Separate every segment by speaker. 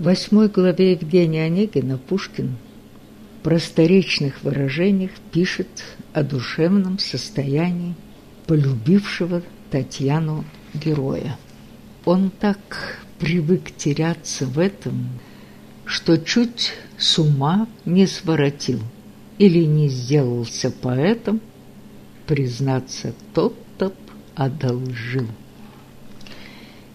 Speaker 1: В восьмой главе Евгения Онегина Пушкин в просторечных выражениях пишет о душевном состоянии полюбившего Татьяну героя. Он так привык теряться в этом, что чуть с ума не своротил или не сделался поэтом, признаться, тот-то одолжил.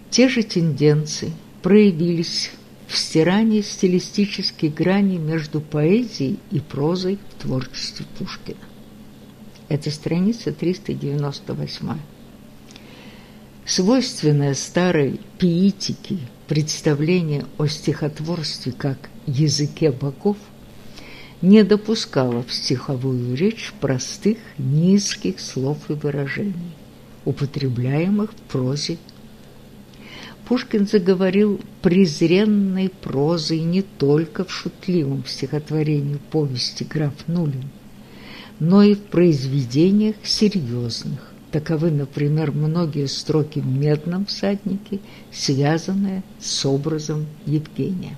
Speaker 1: Те же тенденции проявились в стирании стилистической грани между поэзией и прозой в творчестве Пушкина. Это страница 398. Свойственное старой пиитике представление о стихотворстве как языке богов не допускало в стиховую речь простых низких слов и выражений, употребляемых в прозе Пушкин заговорил презренной прозой не только в шутливом стихотворении повести «Граф Нулин», но и в произведениях серьезных. Таковы, например, многие строки в «Медном всаднике», связанные с образом Евгения.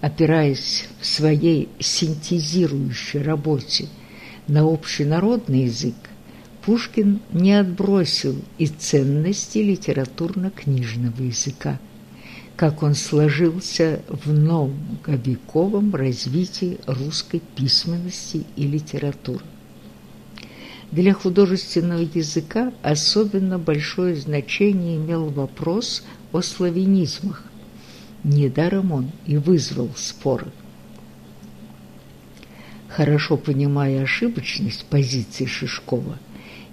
Speaker 1: Опираясь в своей синтезирующей работе на общенародный язык, Пушкин не отбросил и ценности литературно-книжного языка, как он сложился в многовековом развитии русской письменности и литературы. Для художественного языка особенно большое значение имел вопрос о славянизмах. Недаром он и вызвал споры. Хорошо понимая ошибочность позиции Шишкова –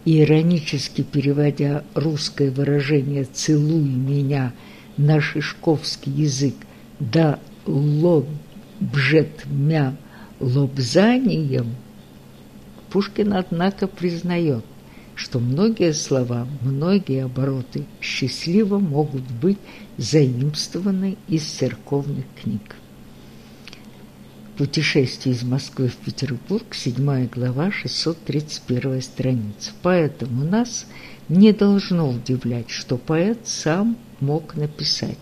Speaker 1: иронически переводя русское выражение «целуй меня» на шишковский язык «да лобжет мя лобзанием», Пушкин, однако, признает, что многие слова, многие обороты счастливо могут быть заимствованы из церковных книг. Путешествие из Москвы в Петербург, 7 глава, 631 страница. Поэтому нас не должно удивлять, что поэт сам мог написать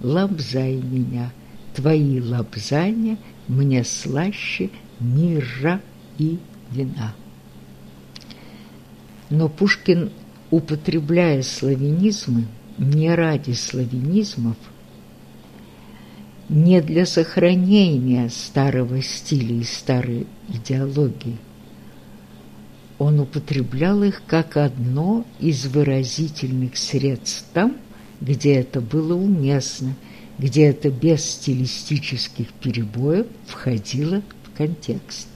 Speaker 1: «Лобзай меня, твои лобзания мне слаще мира и вина». Но Пушкин, употребляя славянизмы, не ради славянизмов – не для сохранения старого стиля и старой идеологии. Он употреблял их как одно из выразительных средств там, где это было уместно, где это без стилистических перебоев входило в контекст.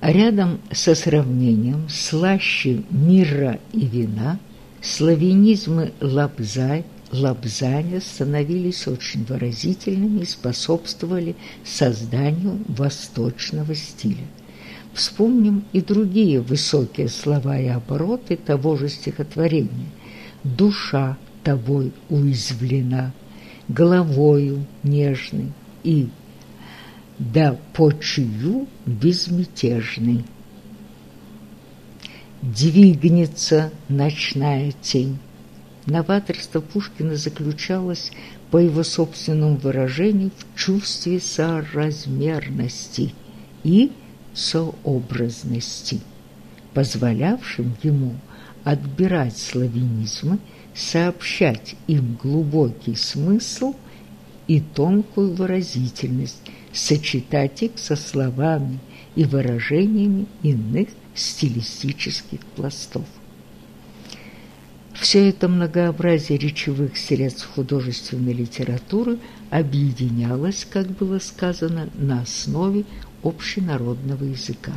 Speaker 1: А рядом со сравнением слаще мира и вина славянизмы лапзай лапзания становились очень выразительными и способствовали созданию восточного стиля. Вспомним и другие высокие слова и обороты того же стихотворения. «Душа тобой уязвлена, головою нежной и да почую безмятежный. Двигнется ночная тень, Новаторство Пушкина заключалось, по его собственному выражению, в чувстве соразмерности и сообразности, позволявшим ему отбирать славянизмы, сообщать им глубокий смысл и тонкую выразительность, сочетать их со словами и выражениями иных стилистических пластов. Все это многообразие речевых средств художественной литературы объединялось, как было сказано, на основе общенародного языка.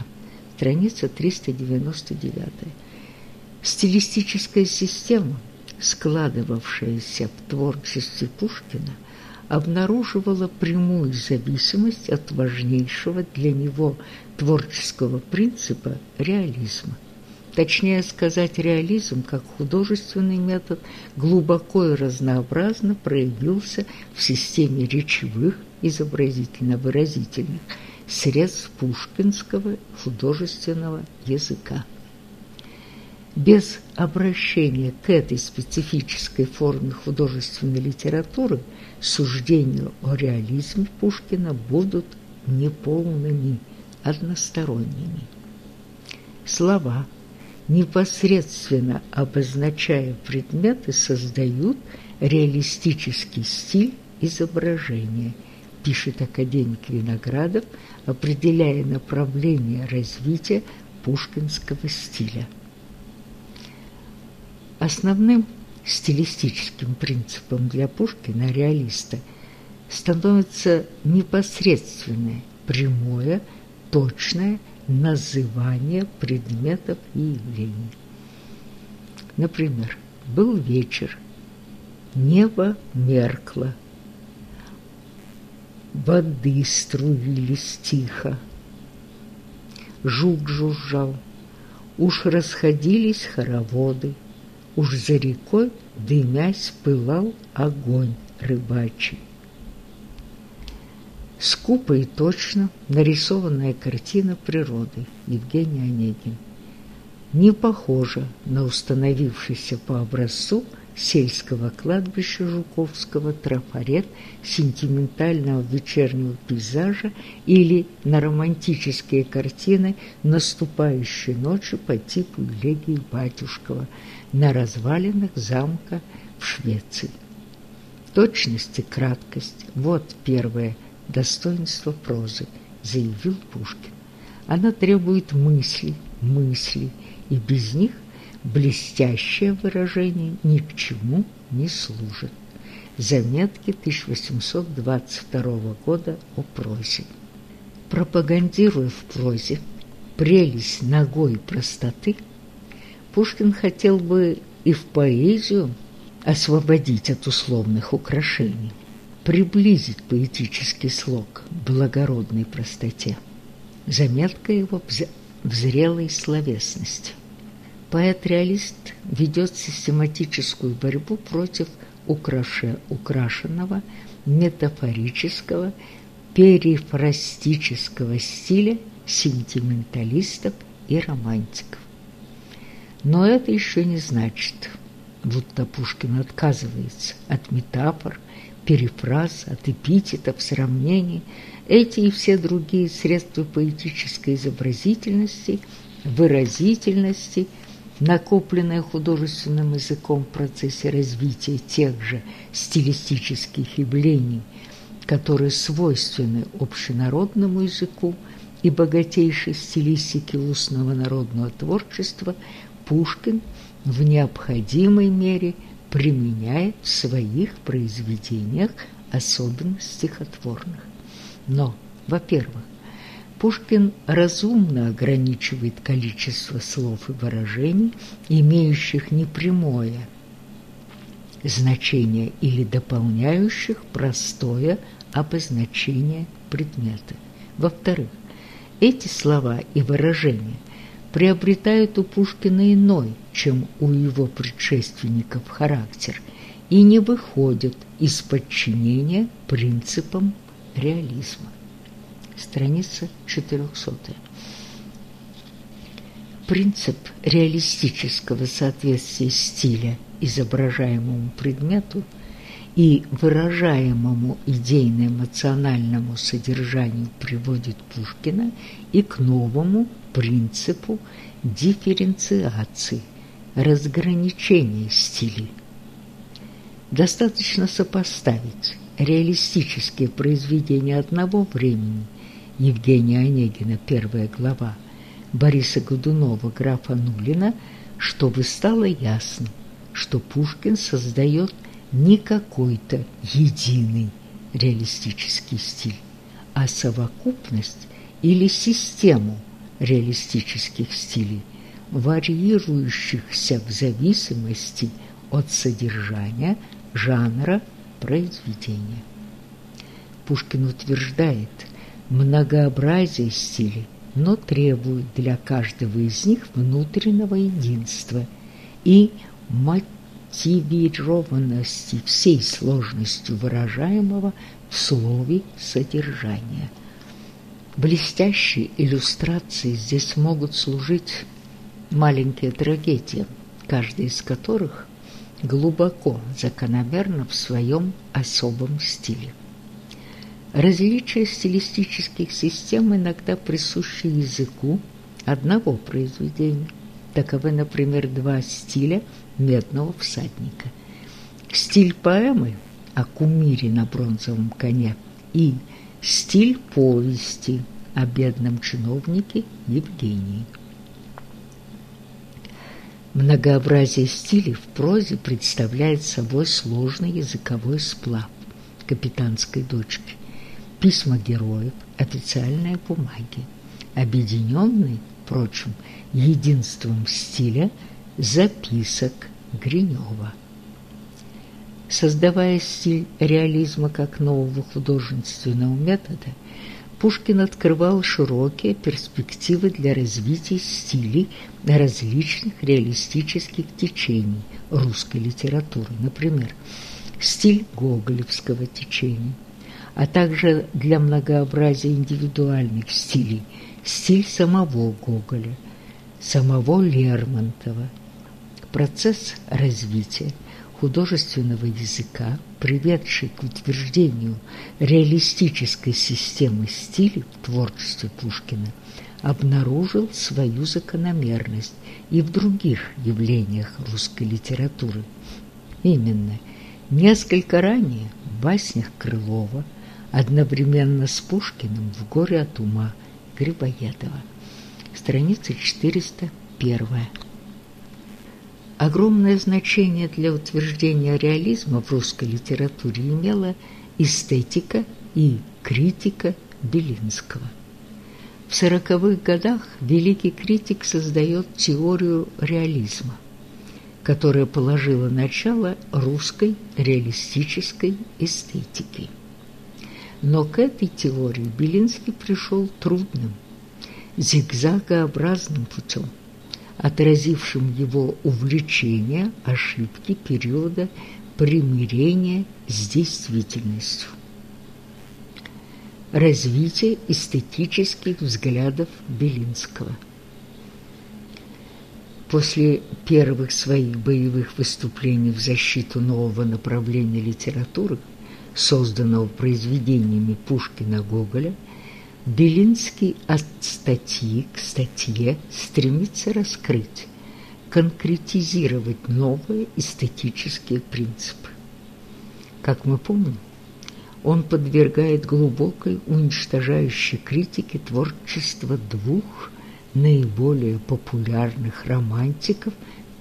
Speaker 1: Страница 399. Стилистическая система, складывавшаяся в творчестве Пушкина, обнаруживала прямую зависимость от важнейшего для него творческого принципа реализма. Точнее сказать, реализм как художественный метод глубоко и разнообразно проявился в системе речевых изобразительно-выразительных средств пушкинского художественного языка. Без обращения к этой специфической форме художественной литературы суждения о реализме Пушкина будут неполными, односторонними. Слова, непосредственно обозначая предметы, создают реалистический стиль изображения, пишет академик Виноградов, определяя направление развития пушкинского стиля. Основным стилистическим принципом для Пушкина, реалиста, становится непосредственное, прямое, точное называние предметов и явлений. Например, был вечер, небо меркло, воды струились тихо, жук жужжал, уж расходились хороводы, уж за рекой, дымясь, пылал огонь рыбачий. Скупо и точно нарисованная картина природы Евгений Онегин не похожа на установившийся по образцу сельского кладбища Жуковского трафарет сентиментального вечернего пейзажа или на романтические картины наступающей ночи по типу элегии Батюшкова на развалинах замка в Швеции. Точность и краткость – вот первое достоинство прозы, заявил Пушкин. Она требует мысли, мысли, и без них блестящее выражение ни к чему не служит. Заметки 1822 года о прозе. Пропагандируя в прозе прелесть ногой простоты, Пушкин хотел бы и в поэзию освободить от условных украшений, приблизить поэтический слог благородной простоте. Заметка его в зрелой словесности – Поэт-реалист ведет систематическую борьбу против украше, украшенного, метафорического, перифрастического стиля сентименталистов и романтиков. Но это еще не значит, будто Пушкин отказывается от метафор, перефраз, от эпитетов, сравнений. Эти и все другие средства поэтической изобразительности, выразительности – накопленное художественным языком в процессе развития тех же стилистических явлений, которые свойственны общенародному языку и богатейшей стилистике устного народного творчества, Пушкин в необходимой мере применяет в своих произведениях, особенно стихотворных. Но, во-первых, Пушкин разумно ограничивает количество слов и выражений, имеющих непрямое значение или дополняющих простое обозначение предмета. Во-вторых, эти слова и выражения приобретают у Пушкина иной, чем у его предшественников характер, и не выходят из подчинения принципам реализма страница 400. Принцип реалистического соответствия стиля изображаемому предмету и выражаемому идейно-эмоциональному содержанию приводит Пушкина и к новому принципу дифференциации, разграничения стилей. Достаточно сопоставить реалистические произведения одного времени Евгения Онегина, первая глава, Бориса Годунова, графа Нулина, чтобы стало ясно, что Пушкин создает не какой-то единый реалистический стиль, а совокупность или систему реалистических стилей, варьирующихся в зависимости от содержания, жанра произведения. Пушкин утверждает – многообразие стилей, но требует для каждого из них внутреннего единства и мотивированности всей сложностью выражаемого в слове содержания. Блестящие иллюстрации здесь могут служить маленькие трагедии, каждая из которых глубоко закономерна в своем особом стиле. Различия стилистических систем иногда присущи языку одного произведения. Таковы, например, два стиля «Медного всадника». Стиль поэмы о кумире на бронзовом коне и стиль повести о бедном чиновнике Евгении. Многообразие стилей в прозе представляет собой сложный языковой сплав капитанской дочки, письма героев, официальные бумаги, объединенные, впрочем, единством стиля записок Гринева. Создавая стиль реализма как нового художественного метода, Пушкин открывал широкие перспективы для развития стилей различных реалистических течений русской литературы, например, стиль гоголевского течения, а также для многообразия индивидуальных стилей, стиль самого Гоголя, самого Лермонтова. Процесс развития – художественного языка, приведший к утверждению реалистической системы стилей в творчестве Пушкина, обнаружил свою закономерность и в других явлениях русской литературы. Именно несколько ранее в баснях Крылова одновременно с Пушкиным в «Горе от ума» Грибоедова. Страница 401. Огромное значение для утверждения реализма в русской литературе имела эстетика и критика Белинского. В сороковых годах великий критик создает теорию реализма, которая положила начало русской реалистической эстетике. Но к этой теории Белинский пришел трудным, зигзагообразным путем – отразившим его увлечение ошибки периода примирения с действительностью. Развитие эстетических взглядов Белинского. После первых своих боевых выступлений в защиту нового направления литературы, созданного произведениями Пушкина-Гоголя, Белинский от статьи к статье стремится раскрыть, конкретизировать новые эстетические принципы. Как мы помним, он подвергает глубокой уничтожающей критике творчество двух наиболее популярных романтиков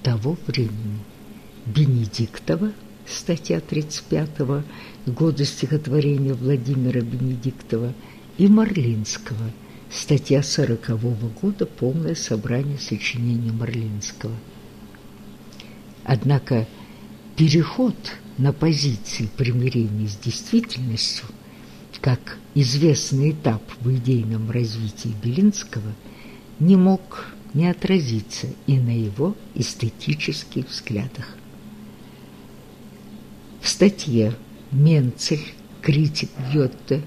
Speaker 1: того времени – Бенедиктова, статья 35 -го, года стихотворения Владимира Бенедиктова – и Марлинского. Статья сорокового года «Полное собрание сочинений Марлинского». Однако переход на позиции примирения с действительностью как известный этап в идейном развитии Белинского не мог не отразиться и на его эстетических взглядах. В статье «Менцель. Критик Йотте»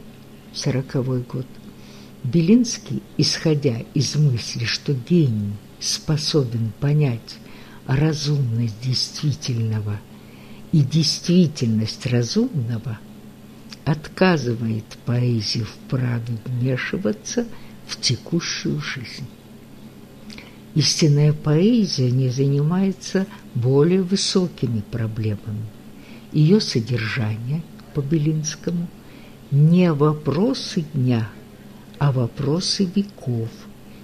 Speaker 1: 1940 год. Белинский, исходя из мысли, что гений способен понять разумность действительного и действительность разумного, отказывает поэзии в праве вмешиваться в текущую жизнь. Истинная поэзия не занимается более высокими проблемами. Ее содержание по Белинскому – не вопросы дня, а вопросы веков,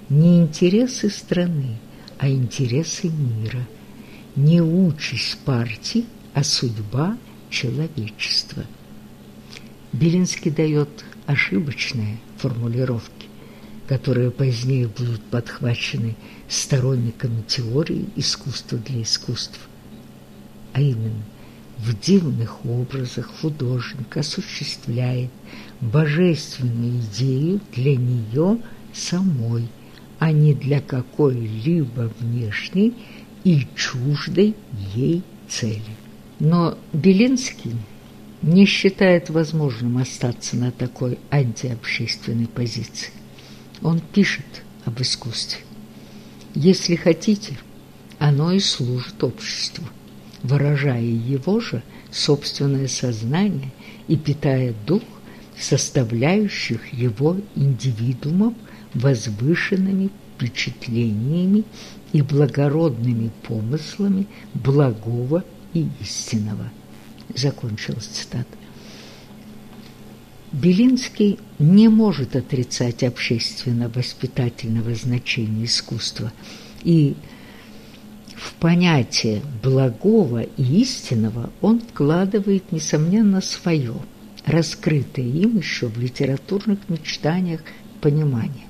Speaker 1: не интересы страны, а интересы мира, не участь партий, а судьба человечества. Белинский дает ошибочные формулировки, которые позднее будут подхвачены сторонниками теории искусства для искусства, а именно в дивных образах художник осуществляет божественную идею для нее самой, а не для какой-либо внешней и чуждой ей цели. Но Белинский не считает возможным остаться на такой антиобщественной позиции. Он пишет об искусстве. Если хотите, оно и служит обществу, выражая его же собственное сознание и питая дух составляющих его индивидуумов возвышенными впечатлениями и благородными помыслами благого и истинного. Закончилась цитата. Белинский не может отрицать общественно-воспитательного значения искусства и в понятие благого и истинного он вкладывает, несомненно, свое, раскрытое им еще в литературных мечтаниях понимание.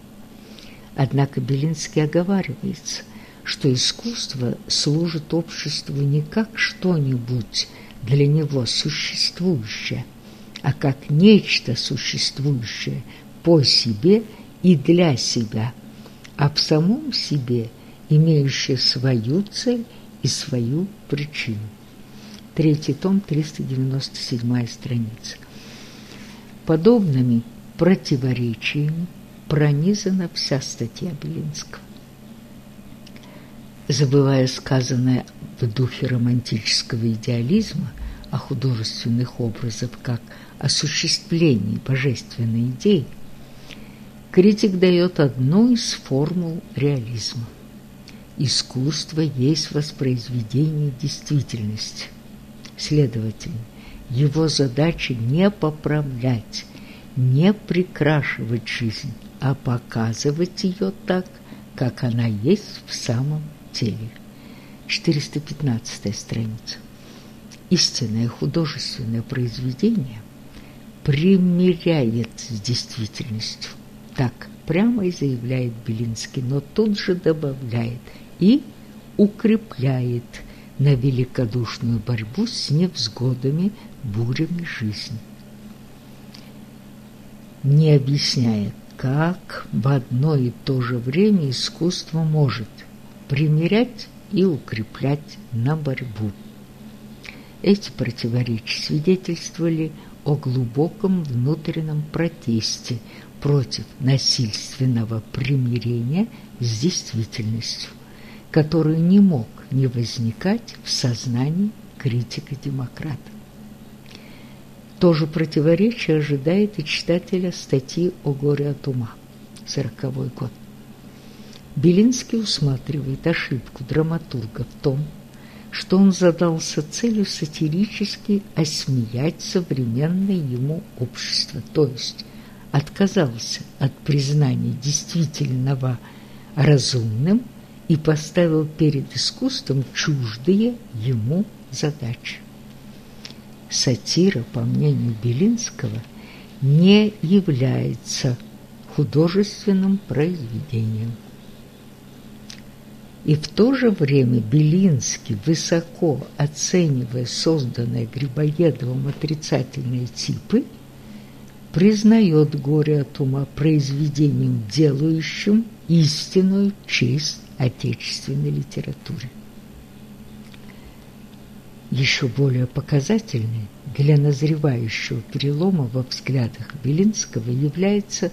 Speaker 1: Однако Белинский оговаривается, что искусство служит обществу не как что-нибудь для него существующее, а как нечто существующее по себе и для себя, а в самом себе имеющее свою цель и свою причину. Третий том, 397 страница. Подобными противоречиями пронизана вся статья Белинского. Забывая сказанное в духе романтического идеализма о художественных образах как осуществлении божественной идеи, критик дает одну из формул реализма. Искусство есть воспроизведение действительности. Следовательно, его задача не поправлять, не прикрашивать жизнь, а показывать ее так, как она есть в самом деле. 415 страница. Истинное художественное произведение примиряет с действительностью. Так прямо и заявляет Белинский, но тут же добавляет и укрепляет на великодушную борьбу с невзгодами, бурями жизни. Не объясняет, как в одно и то же время искусство может примирять и укреплять на борьбу. Эти противоречия свидетельствовали о глубоком внутреннем протесте против насильственного примирения с действительностью, который не мог не возникать в сознании критика-демократа. То же противоречие ожидает и читателя статьи «О горе от ума» 40 год. Белинский усматривает ошибку драматурга в том, что он задался целью сатирически осмеять современное ему общество, то есть отказался от признания действительного разумным и поставил перед искусством чуждые ему задачи. Сатира, по мнению Белинского, не является художественным произведением. И в то же время Белинский, высоко оценивая созданные Грибоедовым отрицательные типы, признает горе от ума произведением, делающим истинную честь отечественной литературе. Еще более показательной для назревающего перелома во взглядах Белинского является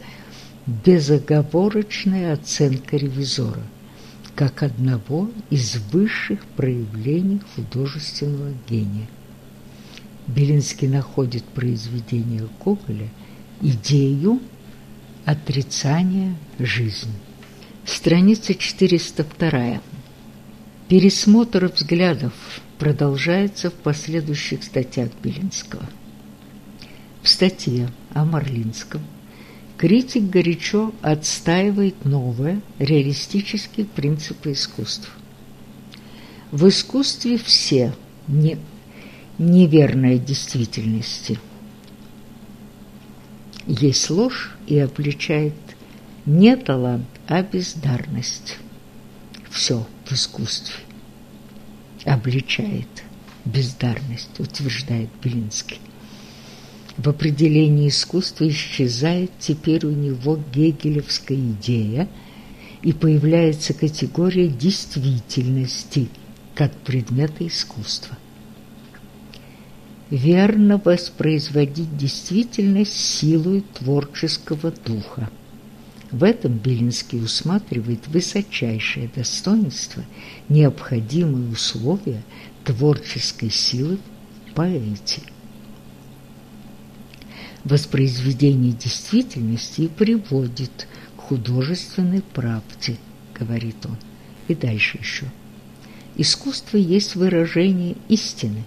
Speaker 1: безоговорочная оценка ревизора – как одного из высших проявлений художественного гения. Белинский находит произведение Гоголя идею отрицания жизни. Страница 402. Пересмотр взглядов продолжается в последующих статьях Белинского. В статье о Марлинском Критик горячо отстаивает новые реалистические принципы искусства. В искусстве все не, неверная действительности. Есть ложь и обличает не талант, а бездарность. Все в искусстве обличает бездарность, утверждает Белинский. В определении искусства исчезает теперь у него гегелевская идея и появляется категория действительности как предмета искусства. Верно воспроизводить действительность силой творческого духа, В этом Белинский усматривает высочайшее достоинство, необходимые условия творческой силы в. Воспроизведение действительности приводит к художественной правде, говорит он. И дальше еще. Искусство есть выражение истины,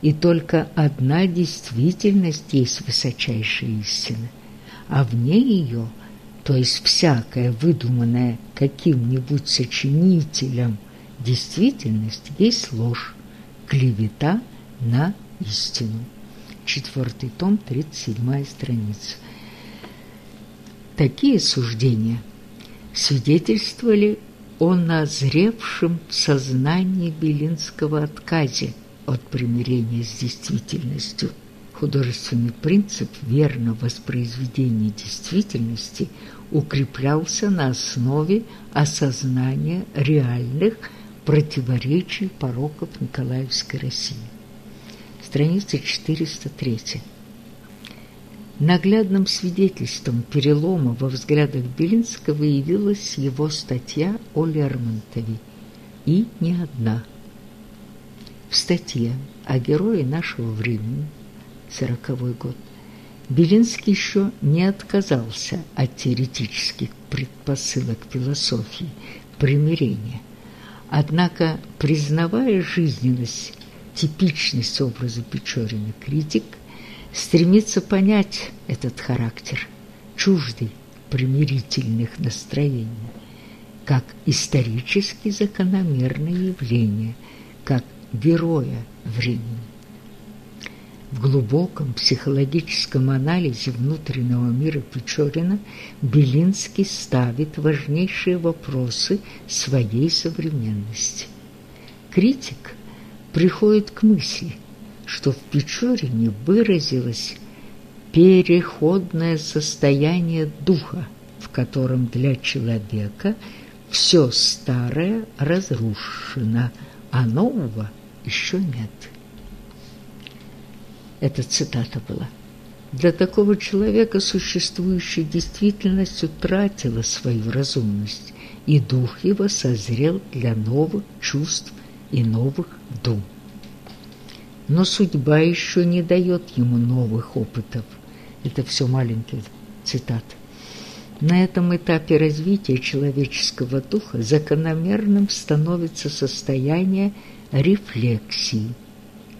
Speaker 1: и только одна действительность есть высочайшая истина, а вне ее, то есть всякая выдуманная каким-нибудь сочинителем действительность, есть ложь, клевета на истину. Четвертый том, 37 страница. Такие суждения свидетельствовали о назревшем сознании Белинского отказе от примирения с действительностью. Художественный принцип верно воспроизведения действительности укреплялся на основе осознания реальных противоречий пороков Николаевской России. Страница 403. Наглядным свидетельством перелома во взглядах Белинского явилась его статья о Лермонтове, и не одна – в статье о герое нашего времени, сороковой год, Белинский еще не отказался от теоретических предпосылок философии примирения. Однако, признавая жизненность, типичность образа Печорина, критик стремится понять этот характер, чуждый примирительных настроений, как исторически закономерное явление, как героя времени. В глубоком психологическом анализе внутреннего мира Печорина Белинский ставит важнейшие вопросы своей современности. Критик приходит к мысли, что в Печорине выразилось переходное состояние духа, в котором для человека все старое разрушено, а нового еще нет. Эта цитата была. Для такого человека существующая действительность утратила свою разумность, и дух его созрел для новых чувств и новых дум. Но судьба еще не дает ему новых опытов. Это все маленькие цитаты. На этом этапе развития человеческого духа закономерным становится состояние рефлексии,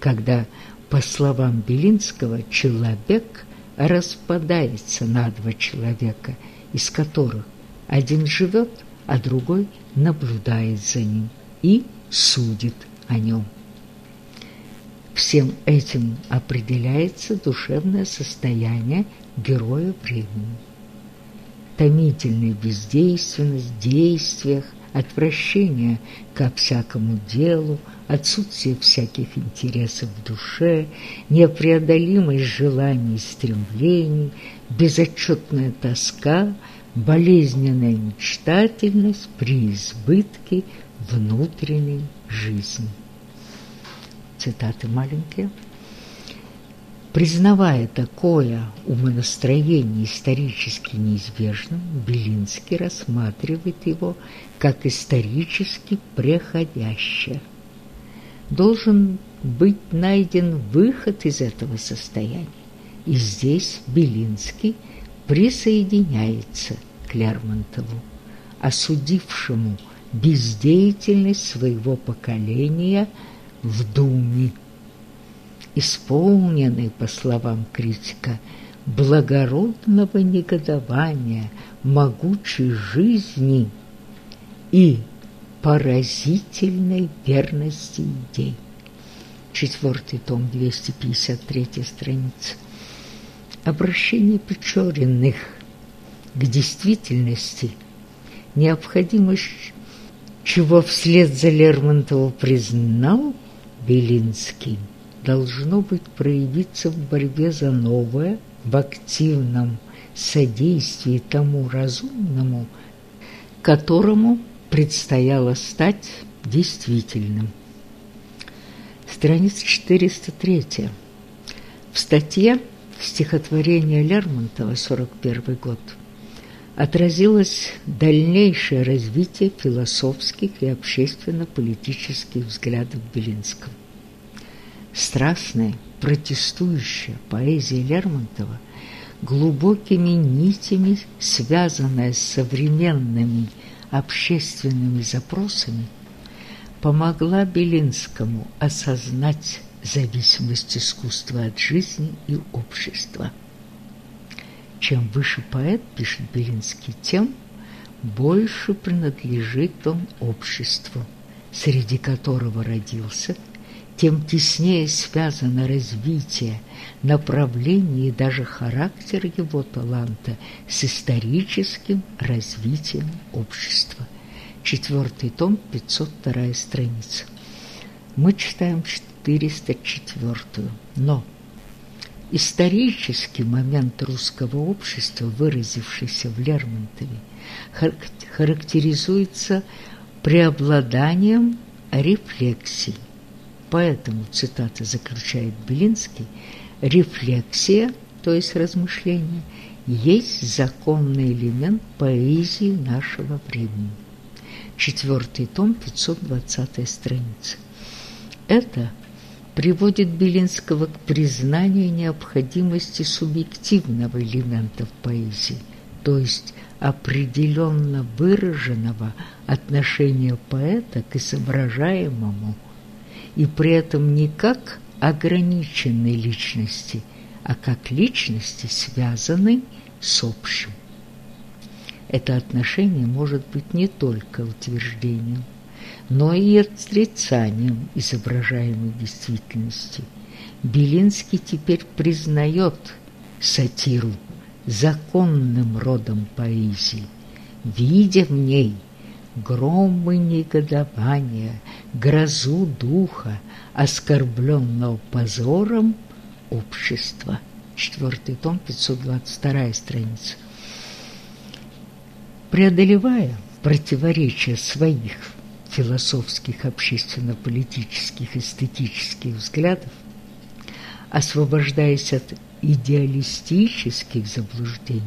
Speaker 1: когда, по словам Белинского, человек распадается на два человека, из которых один живет, а другой наблюдает за ним и судит о нем. Всем этим определяется душевное состояние героя времени. Томительная бездейственность в действиях, отвращение ко всякому делу, отсутствие всяких интересов в душе, непреодолимость желаний и стремлений, безотчетная тоска, болезненная мечтательность при избытке внутренней жизни. Цитаты маленькие. Признавая такое умонастроение исторически неизбежным, Белинский рассматривает его как исторически преходящее. Должен быть найден выход из этого состояния, и здесь Белинский присоединяется к Лермонтову, осудившему бездеятельность своего поколения в Думе исполненный, по словам критика, благородного негодования, могучей жизни и поразительной верности идей. Четвертый том, 253 страница. Обращение Печориных к действительности, необходимость чего вслед за Лермонтовым признал Белинский – должно быть проявиться в борьбе за новое, в активном содействии тому разумному, которому предстояло стать действительным. Страница 403. В статье «Стихотворение Лермонтова, 41 год» отразилось дальнейшее развитие философских и общественно-политических взглядов Белинского. Страстная, протестующая поэзия Лермонтова, глубокими нитями связанная с современными общественными запросами, помогла Белинскому осознать зависимость искусства от жизни и общества. Чем выше поэт, пишет Белинский, тем больше принадлежит он обществу, среди которого родился, тем теснее связано развитие, направление и даже характер его таланта с историческим развитием общества. Четвертый том, 502 страница. Мы читаем 404. Но исторический момент русского общества, выразившийся в Лермонтове, характеризуется преобладанием рефлексий. Поэтому, цитата заключает Белинский, рефлексия, то есть размышление, есть законный элемент поэзии нашего времени. Четвертый том, 520 страница. Это приводит Белинского к признанию необходимости субъективного элемента в поэзии, то есть определенно выраженного отношения поэта к изображаемому, и при этом не как ограниченной личности, а как личности, связанной с общим. Это отношение может быть не только утверждением, но и отрицанием изображаемой действительности. Белинский теперь признает сатиру законным родом поэзии, видя в ней громы негодования, грозу духа, оскорбленного позором общества. Четвертый том, 522 страница. Преодолевая противоречия своих философских, общественно-политических, эстетических взглядов, освобождаясь от идеалистических заблуждений,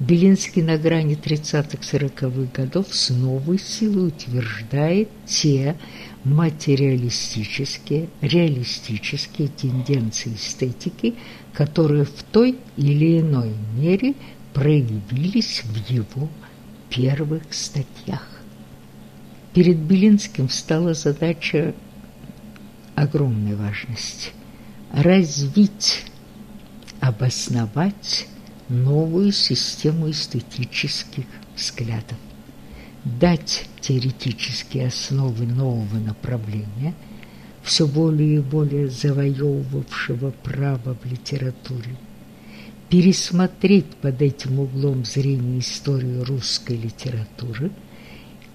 Speaker 1: Белинский на грани 30-40-х годов с новой силой утверждает те материалистические, реалистические тенденции эстетики, которые в той или иной мере проявились в его первых статьях. Перед Белинским стала задача огромной важности – развить, обосновать новую систему эстетических взглядов, дать теоретические основы нового направления, все более и более завоевывавшего право в литературе, пересмотреть под этим углом зрения историю русской литературы –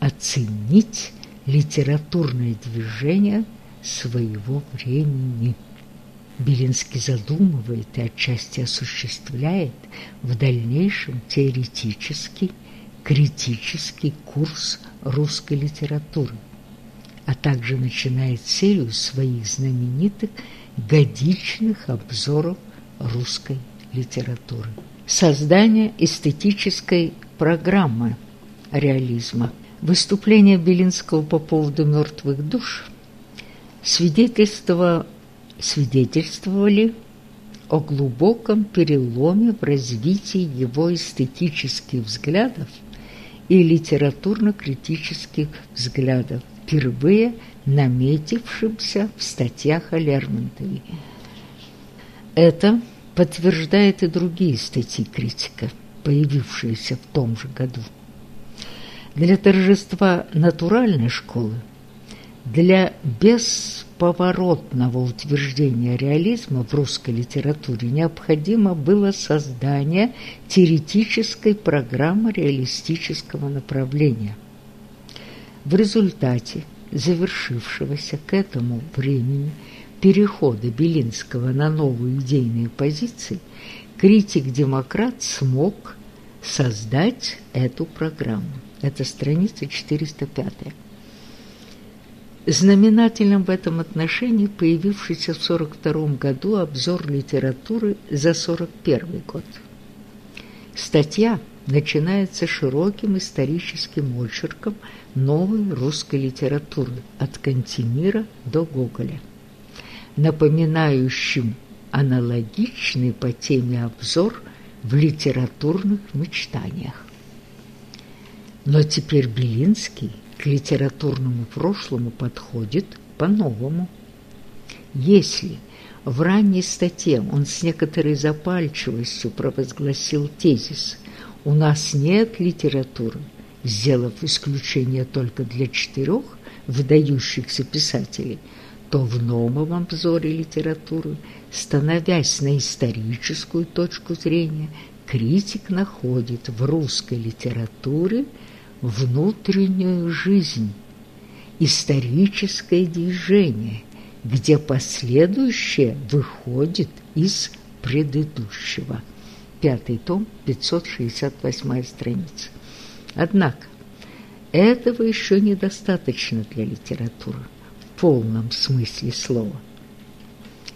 Speaker 1: оценить литературное движение своего времени. Белинский задумывает и отчасти осуществляет в дальнейшем теоретический, критический курс русской литературы, а также начинает серию своих знаменитых годичных обзоров русской литературы. Создание эстетической программы реализма – Выступление Белинского по поводу мертвых душ свидетельствовали о глубоком переломе в развитии его эстетических взглядов и литературно-критических взглядов, впервые наметившимся в статьях о Лермонтове. Это подтверждает и другие статьи критика, появившиеся в том же году для торжества натуральной школы, для бесповоротного утверждения реализма в русской литературе необходимо было создание теоретической программы реалистического направления. В результате завершившегося к этому времени перехода Белинского на новые идейные позиции, критик-демократ смог создать эту программу. Это страница 405. Знаменательным в этом отношении появившийся в 1942 году обзор литературы за 1941 год. Статья начинается широким историческим очерком новой русской литературы от Кантемира до Гоголя, напоминающим аналогичный по теме обзор в литературных мечтаниях. Но теперь Белинский к литературному прошлому подходит по-новому. Если в ранней статье он с некоторой запальчивостью провозгласил тезис «У нас нет литературы», сделав исключение только для четырех выдающихся писателей, то в новом обзоре литературы, становясь на историческую точку зрения, критик находит в русской литературе внутреннюю жизнь, историческое движение – где последующее выходит из предыдущего. Пятый том, 568 страница. Однако, этого еще недостаточно для литературы в полном смысле слова.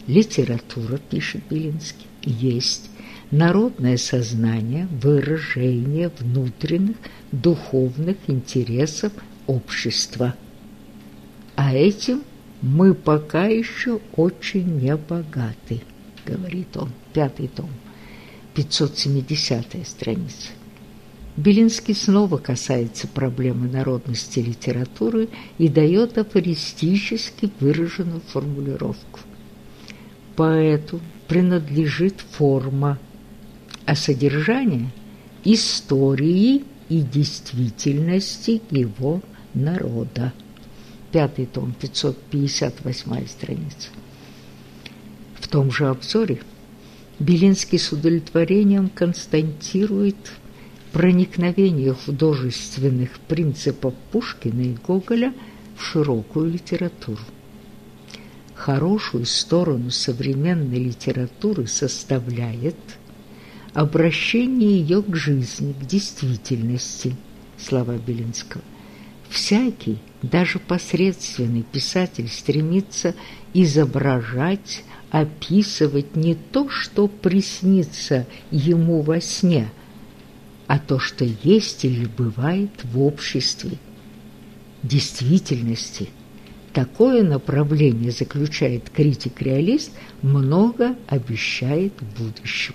Speaker 1: Литература, пишет Белинский, есть народное сознание, выражение внутренних духовных интересов общества. А этим – «Мы пока еще очень не богаты», — говорит он, пятый том, 570 страница. Белинский снова касается проблемы народности литературы и дает афористически выраженную формулировку. Поэту принадлежит форма, а содержание – истории и действительности его народа пятый том, 558 страница. В том же обзоре Белинский с удовлетворением констатирует проникновение художественных принципов Пушкина и Гоголя в широкую литературу. Хорошую сторону современной литературы составляет обращение ее к жизни, к действительности, слова Белинского. Всякий, даже посредственный писатель стремится изображать, описывать не то, что приснится ему во сне, а то, что есть или бывает в обществе. Действительности такое направление заключает критик-реалист, много обещает в будущем.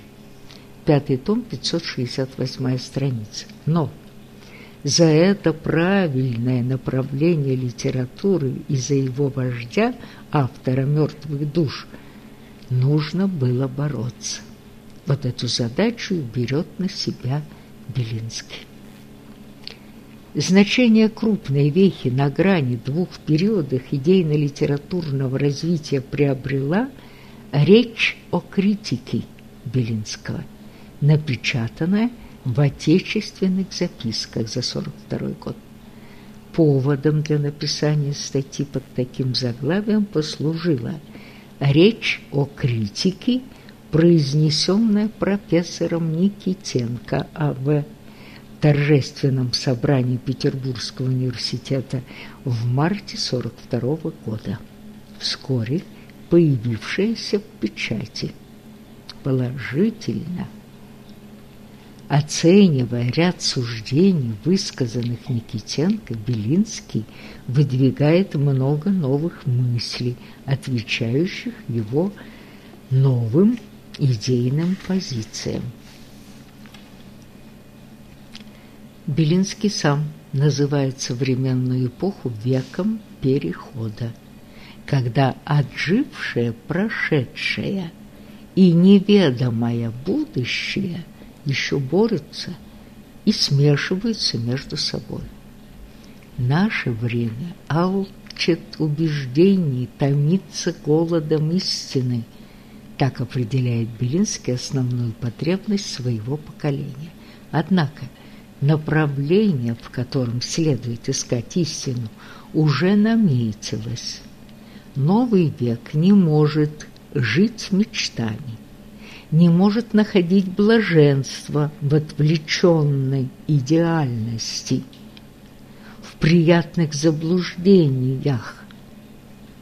Speaker 1: Пятый том, 568 страница. Но за это правильное направление литературы и за его вождя, автора «Мертвых душ», нужно было бороться. Вот эту задачу берет на себя Белинский. Значение крупной вехи на грани двух периодах идейно-литературного развития приобрела речь о критике Белинского, напечатанная в отечественных записках за 42 год. Поводом для написания статьи под таким заглавием послужила речь о критике, произнесенная профессором Никитенко А.В. торжественном собрании Петербургского университета в марте 42 года, вскоре появившаяся в печати. Положительно – Оценивая ряд суждений, высказанных Никитенко, Белинский выдвигает много новых мыслей, отвечающих его новым идейным позициям. Белинский сам называет современную эпоху веком перехода, когда отжившее прошедшее и неведомое будущее – еще борются и смешиваются между собой. Наше время алчит убеждений, томится голодом истины. Так определяет Белинский основную потребность своего поколения. Однако направление, в котором следует искать истину, уже наметилось. Новый век не может жить мечтами не может находить блаженства в отвлеченной идеальности, в приятных заблуждениях.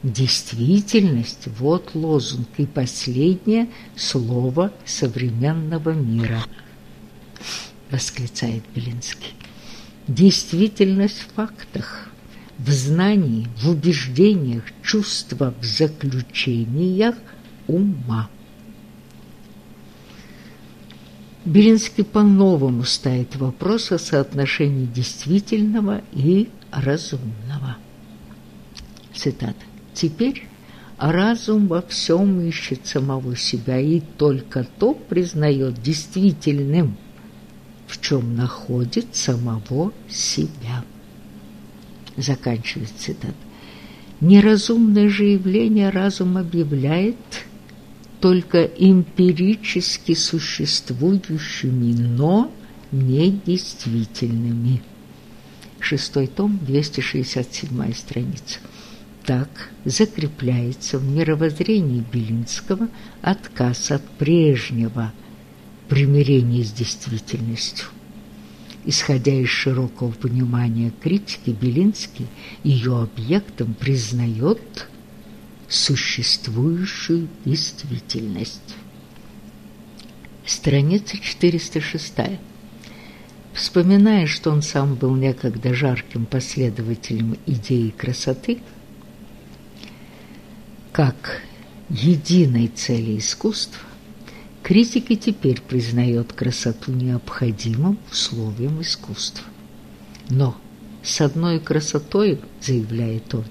Speaker 1: Действительность – вот лозунг и последнее слово современного мира. восклицает Белинский. Действительность в фактах, в знании, в убеждениях, чувства в заключениях ума. Белинский по-новому ставит вопрос о соотношении действительного и разумного. Цитата. «Теперь разум во всем ищет самого себя и только то признает действительным, в чем находит самого себя». Заканчивает цитат. Неразумное же явление разум объявляет только эмпирически существующими, но недействительными. Шестой том, 267 страница. Так закрепляется в мировоззрении Белинского отказ от прежнего примирения с действительностью. Исходя из широкого понимания критики, Белинский ее объектом признает существующую действительность. Страница 406. Вспоминая, что он сам был некогда жарким последователем идеи красоты, как единой цели искусства, критик и теперь признает красоту необходимым условием искусства. Но с одной красотой, заявляет он,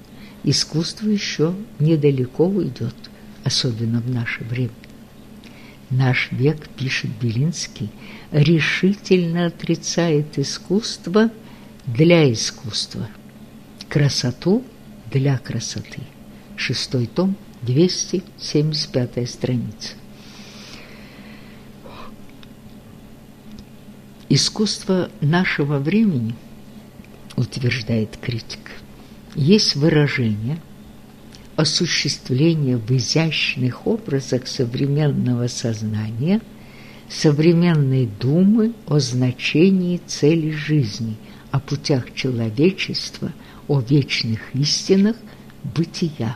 Speaker 1: искусство еще недалеко уйдет, особенно в наше время. Наш век, пишет Белинский, решительно отрицает искусство для искусства, красоту для красоты. Шестой том, 275 страница. Искусство нашего времени, утверждает критик, есть выражение, осуществление в изящных образах современного сознания, современной думы о значении цели жизни, о путях человечества, о вечных истинах бытия.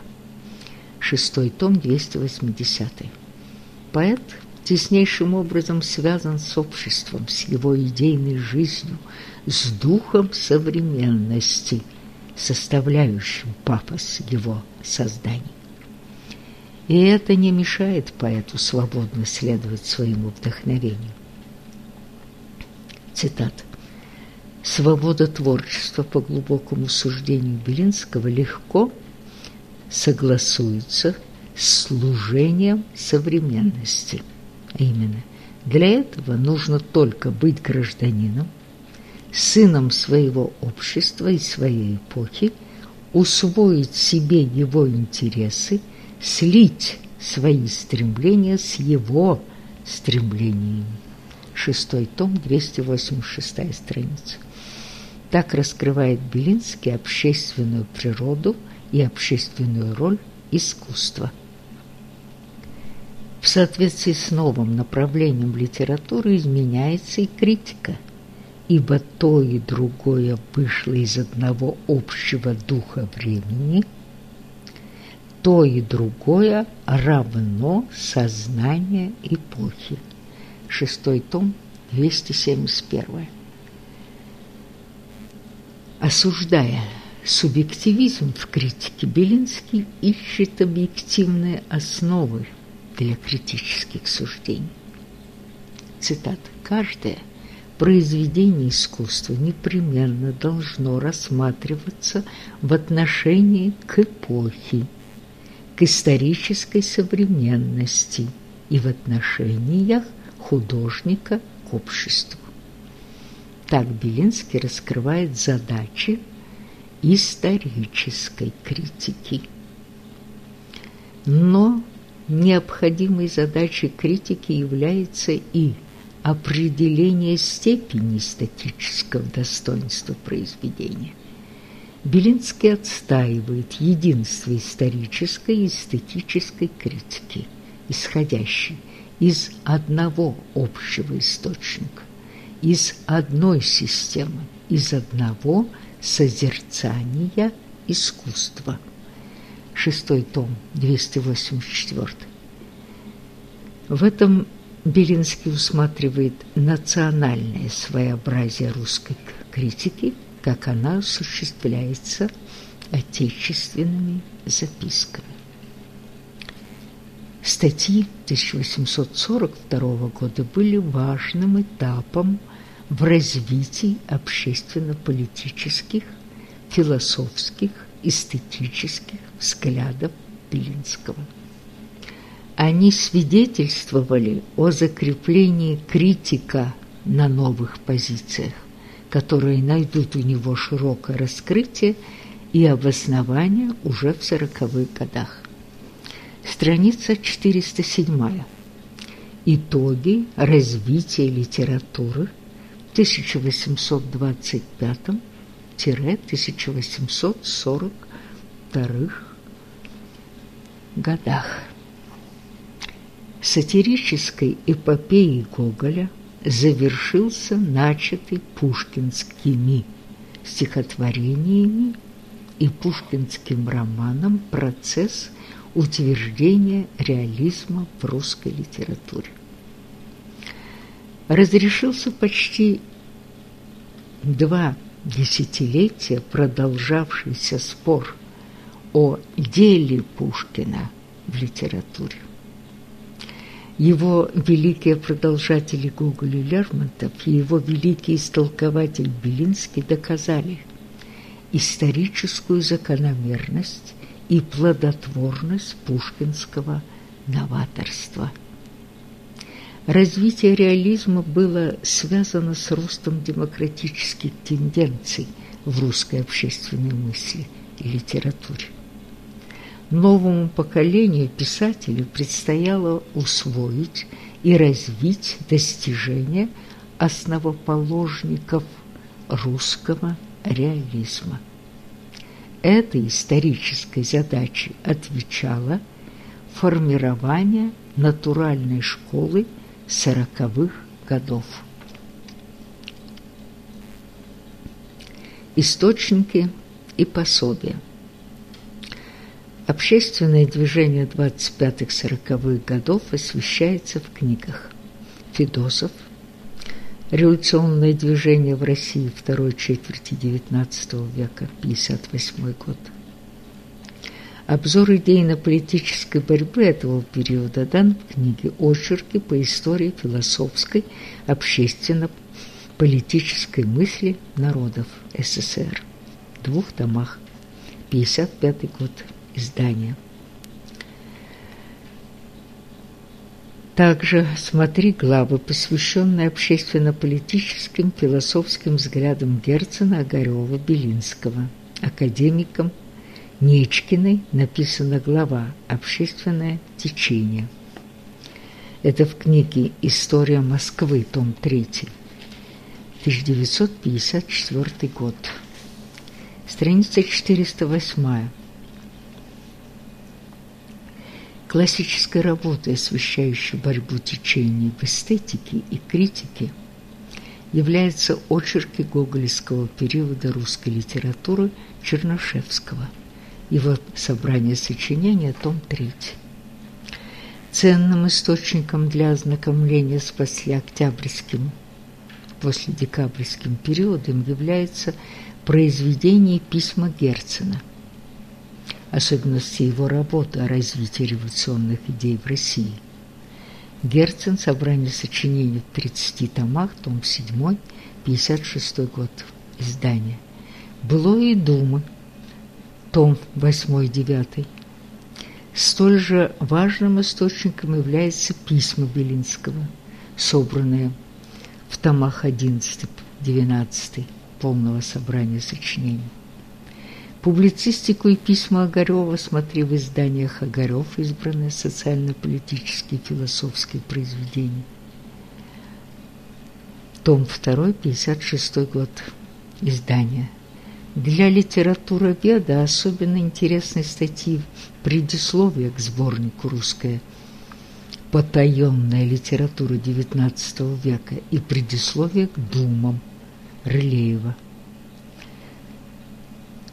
Speaker 1: Шестой том, 280. Поэт теснейшим образом связан с обществом, с его идейной жизнью, с духом современности – составляющим пафос его созданий. И это не мешает поэту свободно следовать своему вдохновению. Цитат. «Свобода творчества по глубокому суждению Белинского легко согласуется с служением современности. А именно, для этого нужно только быть гражданином, сыном своего общества и своей эпохи, усвоить себе его интересы, слить свои стремления с его стремлениями. Шестой том, 286 страница. Так раскрывает Белинский общественную природу и общественную роль искусства. В соответствии с новым направлением литературы изменяется и критика – ибо то и другое вышло из одного общего духа времени, то и другое равно сознание эпохи. Шестой том, 271. Осуждая субъективизм в критике, Белинский ищет объективные основы для критических суждений. Цитата. «Каждая – произведение искусства непременно должно рассматриваться в отношении к эпохе, к исторической современности и в отношениях художника к обществу. Так Белинский раскрывает задачи исторической критики. Но необходимой задачей критики является и определение степени эстетического достоинства произведения. Белинский отстаивает единство исторической и эстетической критики, исходящей из одного общего источника, из одной системы, из одного созерцания искусства. Шестой том, 284. В этом Белинский усматривает национальное своеобразие русской критики, как она осуществляется отечественными записками. Статьи 1842 года были важным этапом в развитии общественно-политических, философских, эстетических взглядов Белинского. Они свидетельствовали о закреплении критика на новых позициях, которые найдут у него широкое раскрытие и обоснование уже в сороковых годах. Страница 407. Итоги развития литературы в 1825-1842 годах. Сатирической эпопеей Гоголя завершился начатый пушкинскими стихотворениями и пушкинским романом процесс утверждения реализма в русской литературе. Разрешился почти два десятилетия продолжавшийся спор о деле Пушкина в литературе. Его великие продолжатели Гоголь и Лермонтов и его великий истолкователь Белинский доказали историческую закономерность и плодотворность пушкинского новаторства. Развитие реализма было связано с ростом демократических тенденций в русской общественной мысли и литературе новому поколению писателей предстояло усвоить и развить достижения основоположников русского реализма. Этой исторической задаче отвечало формирование натуральной школы сороковых годов. Источники и пособия – Общественное движение 25-40-х годов освещается в книгах. Федосов, Революционное движение в России второй четверти XIX века, 58 год. Обзор идейно-политической борьбы этого периода дан в книге «Очерки по истории философской, общественно-политической мысли народов СССР» в двух томах, 55 год издания. Также смотри главы, посвященные общественно-политическим философским взглядам Герцена, Огарева, Белинского. Академиком Нечкиной написана глава «Общественное течение». Это в книге «История Москвы», том 3, 1954 год. Страница 408. Классической работой, освещающей борьбу течений в эстетике и критике, являются очерки гоголевского периода русской литературы Чернышевского, его собрание сочинения, том 3. Ценным источником для ознакомления с послеоктябрьским, после декабрьским периодом является произведение письма Герцена – особенности его работы о развитии революционных идей в России. Герцен, собрание сочинений в 30 томах, том 7, 56 год, издание. Былое думы, том 8-9. Столь же важным источником является письма Белинского, собранные в томах 11-12 полного собрания сочинений. Публицистику и письма Огарева смотри в изданиях Огарев, избранные социально-политические философские произведения. Том 2, 56 год. Издание. Для литературоведа особенно интересны статьи предисловия к сборнику «Русская потаенная литература XIX века» и предисловие к «Думам» Рылеева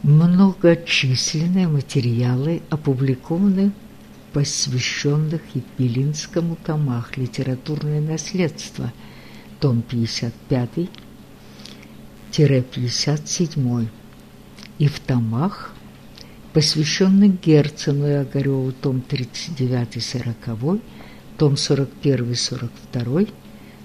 Speaker 1: многочисленные материалы опубликованы посвященных Белинскому томах «Литературное наследство», том 55-57, и в томах, посвященных Герцену и Огареву, том 39-40, том 41-42,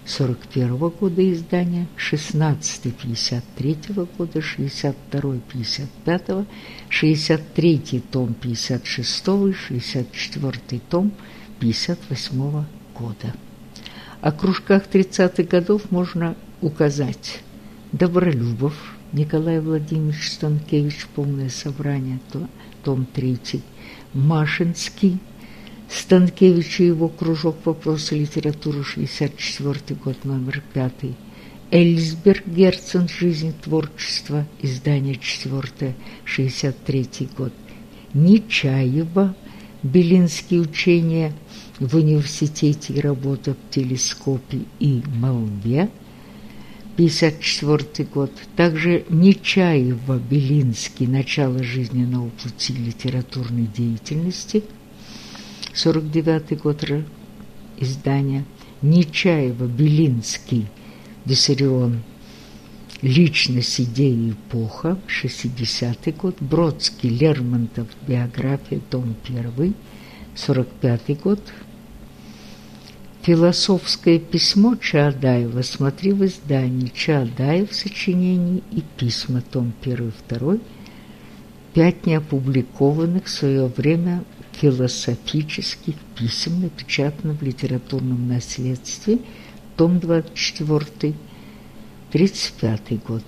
Speaker 1: 41 года издания, 16 53 года, 62 55 63 том 56 и 64 том 58 года. О кружках 30-х годов можно указать Добролюбов Николай Владимирович Станкевич «Полное собрание», том 3, Машинский Станкевич и его кружок «Вопросы литературы», 64 год, номер 5. Эльсберг Герцен «Жизнь, творчество», издание 4, 63 год. Нечаева «Белинские учения в университете и работа в телескопе и молве», 54 год. Также Нечаева Белинский «Начало жизненного пути литературной деятельности», 49 год издания, Нечаева, Белинский, Виссарион, Личность, идеи, эпоха, 60 год, Бродский, Лермонтов, биография, том 1, 45 год, Философское письмо Чаадаева. Смотри в издании. Чаадаев сочинений и письма, том 1 2, пять неопубликованных в свое время философических писем, напечатано в литературном наследстве, том 24, 35 год.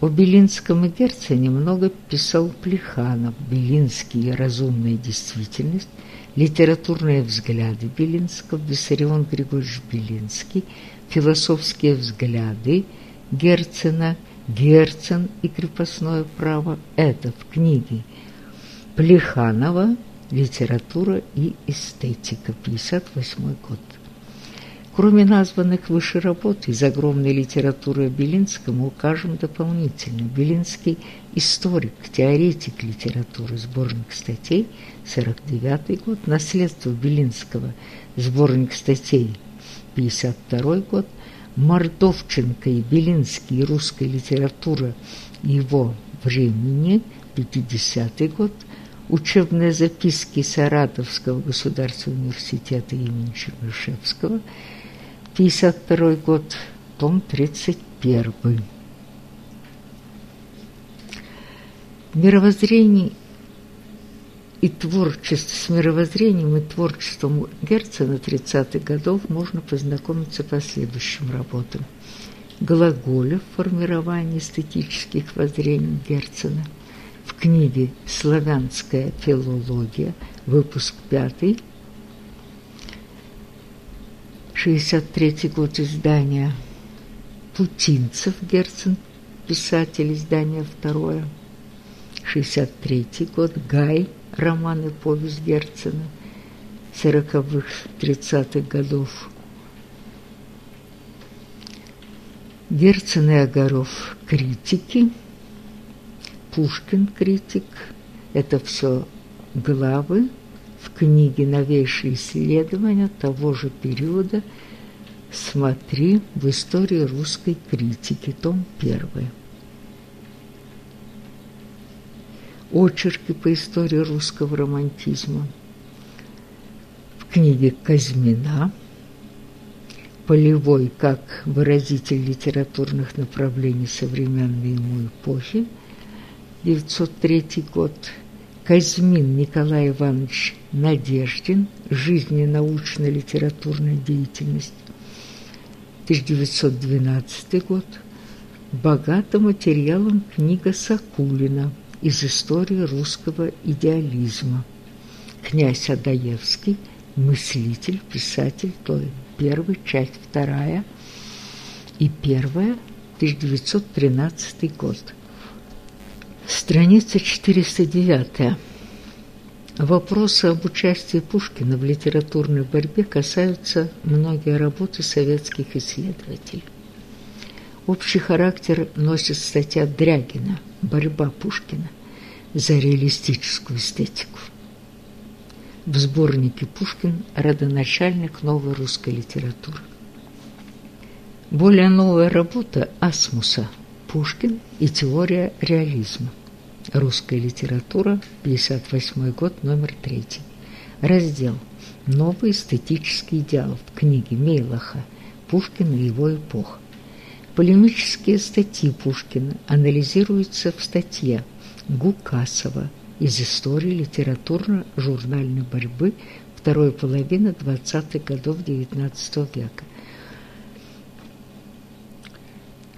Speaker 1: О Белинском и Герцене много писал Плеханов, Белинский «Разумная действительность», литературные взгляды Белинского, Виссарион Григорьевич Белинский, философские взгляды Герцена, Герцен и крепостное право – это в книге Плеханова Литература и эстетика, 58 год. Кроме названных выше работ из огромной литературы о Белинском укажем дополнительно. Белинский – историк, теоретик литературы, сборник статей, 49 год, наследство Белинского, сборник статей, 52 год, Мордовченко и Белинский, русская литература его времени, 50 год – Учебные записки Саратовского государственного университета имени Чернышевского, 52 год, том 31. Мировоззрение и творчество с мировоззрением и творчеством Герцена 30-х годов можно познакомиться по следующим работам. Глаголев «Формирование эстетических воззрений Герцена», в книге «Славянская филология», выпуск 5, 63 год издания Путинцев, Герцен, писатель, издание второе, 63 год, Гай, роман и повесть Герцена, 40-х, 30-х годов. Герцен и Огаров критики – Пушкин критик. Это все главы в книге «Новейшие исследования» того же периода «Смотри в истории русской критики», том 1. Очерки по истории русского романтизма. В книге Казьмина Полевой как выразитель литературных направлений современной ему эпохи – 1903 год. Казьмин Николай Иванович Надеждин. Жизнь и научно-литературная деятельность. 1912 год. Богата материалом книга Сакулина из истории русского идеализма. Князь Адаевский, мыслитель, писатель, то первая часть, вторая и первая, 1913 год. Страница 409. Вопросы об участии Пушкина в литературной борьбе касаются многие работы советских исследователей. Общий характер носит статья Дрягина «Борьба Пушкина за реалистическую эстетику». в сборнике «Пушкин. Родоначальник новой русской литературы». Более новая работа Асмуса «Пушкин и теория реализма». Русская литература, 58 год, номер 3. Раздел «Новый эстетический идеал» в книге Мейлаха «Пушкин и его эпоха». Полемические статьи Пушкина анализируются в статье Гукасова из истории литературно-журнальной борьбы второй половины 20-х годов XIX века.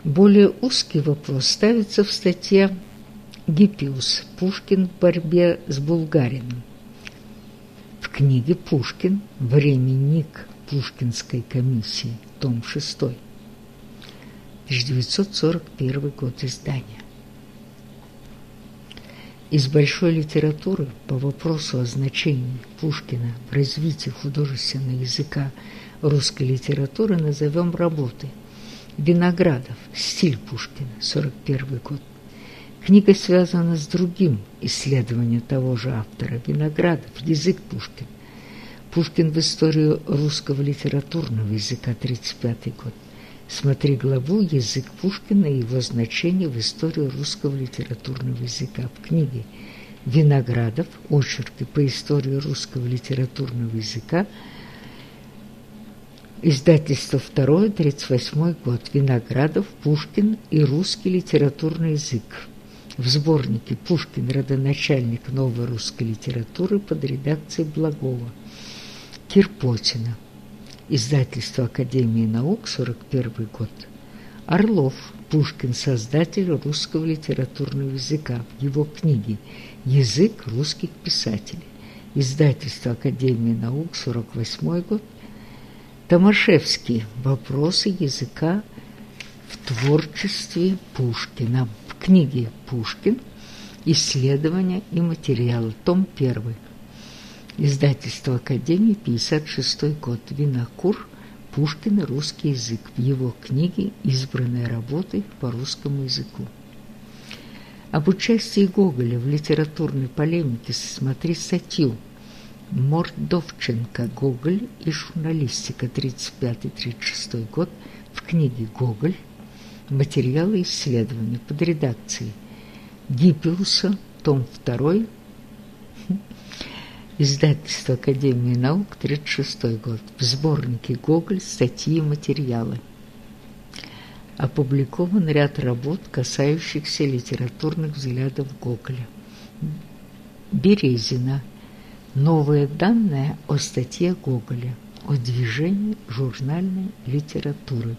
Speaker 1: Более узкий вопрос ставится в статье Гиппиус «Пушкин в борьбе с Булгарином». В книге «Пушкин. Временник Пушкинской комиссии», том 6, 1941 год издания. Из большой литературы по вопросу о значении Пушкина в развитии художественного языка русской литературы назовем работы Виноградов «Стиль Пушкина», 41 год. Книга связана с другим исследованием того же автора Виноградов «Язык Пушкина». Пушкин в историю русского литературного языка, 35 год. Смотри главу «Язык Пушкина и его значение в историю русского литературного языка» в книге Виноградов «Очерки по истории русского литературного языка», издательство 2, 38 год, Виноградов, Пушкин и русский литературный язык. В сборнике «Пушкин. Родоначальник новой русской литературы» под редакцией Благова. Кирпотина. Издательство Академии наук, 41 год. Орлов, Пушкин, создатель русского литературного языка, в его книге «Язык русских писателей». Издательство Академии наук, 48 год. Томашевский. Вопросы языка в творчестве Пушкина. В книге «Пушкин. Исследования и материалы». Том 1. Издательство Академии, 56 год. Винокур. Пушкин. Русский язык. В его книге «Избранные работы по русскому языку». Об участии Гоголя в литературной полемике смотри статью Мордовченко «Гоголь и журналистика. 35-36 год» в книге «Гоголь. Материалы исследования» под редакцией Гиппиуса, том 2, Издательство Академии наук, 36 год. В сборнике «Гоголь. Статьи и материалы». Опубликован ряд работ, касающихся литературных взглядов Гоголя. Березина. Новые данные о статье Гоголя о движении журнальной литературы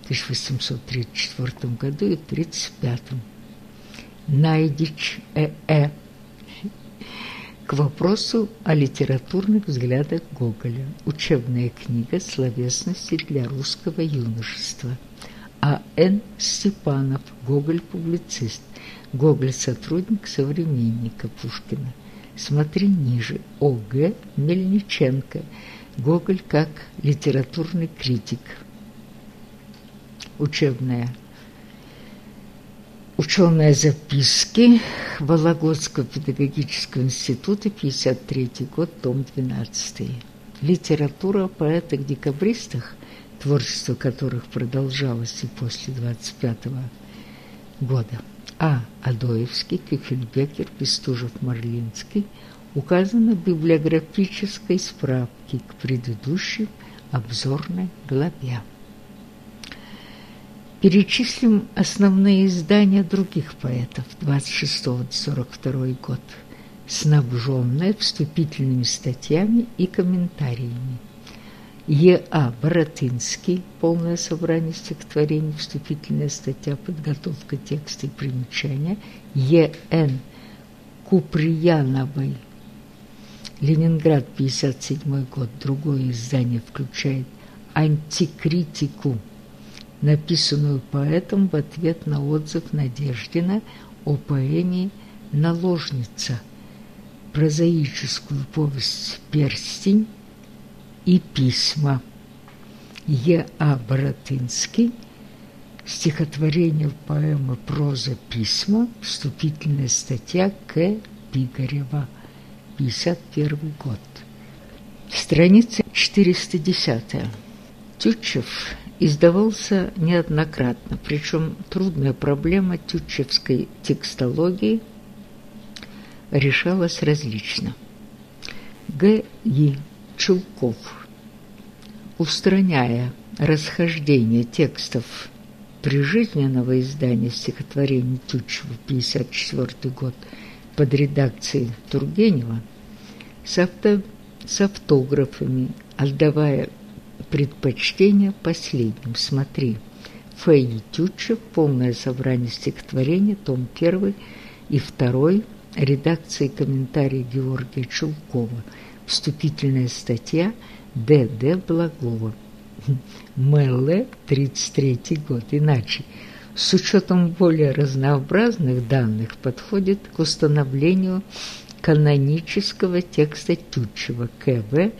Speaker 1: в 1834 году и 1935. Найдич Э.Э к вопросу о литературных взглядах Гоголя. Учебная книга словесности для русского юношества. А. Н. Степанов, Гоголь-публицист, Гоголь-сотрудник современника Пушкина. Смотри ниже. О. Г. Мельниченко, Гоголь как литературный критик. Учебная Ученые записки Вологодского педагогического института, 53 год, том 12. Литература о поэтах-декабристах, творчество которых продолжалось и после 25 -го года. А. Адоевский, Кюхельбекер, Бестужев-Марлинский указано в библиографической справке к предыдущей обзорной главе. Перечислим основные издания других поэтов 26-42 год, снабженные вступительными статьями и комментариями. Е.А. Боротынский, полное собрание стихотворений, вступительная статья, подготовка текста и примечания. Е.Н. Куприяновой, Ленинград, 57 год, другое издание включает антикритику написанную поэтом в ответ на отзыв Надеждина о поэме «Наложница», прозаическую повесть «Перстень» и письма. Е.А. Боротынский, стихотворение поэмы «Проза письма», вступительная статья К. Пигарева, 51 год. Страница 410. Тютчев издавался неоднократно, причем трудная проблема тютчевской текстологии решалась различно. Г. И. Чулков, устраняя расхождение текстов прижизненного издания стихотворений Тютчева 1954 год под редакцией Тургенева с, авто, с автографами, отдавая предпочтение последним. Смотри, Фэй Тютчев, полное собрание стихотворений, том 1 и 2, редакции комментарий Георгия Чулкова, вступительная статья Д.Д. Благова. Мэлле, 33 год. Иначе, с учетом более разнообразных данных, подходит к установлению канонического текста Тютчева К.В.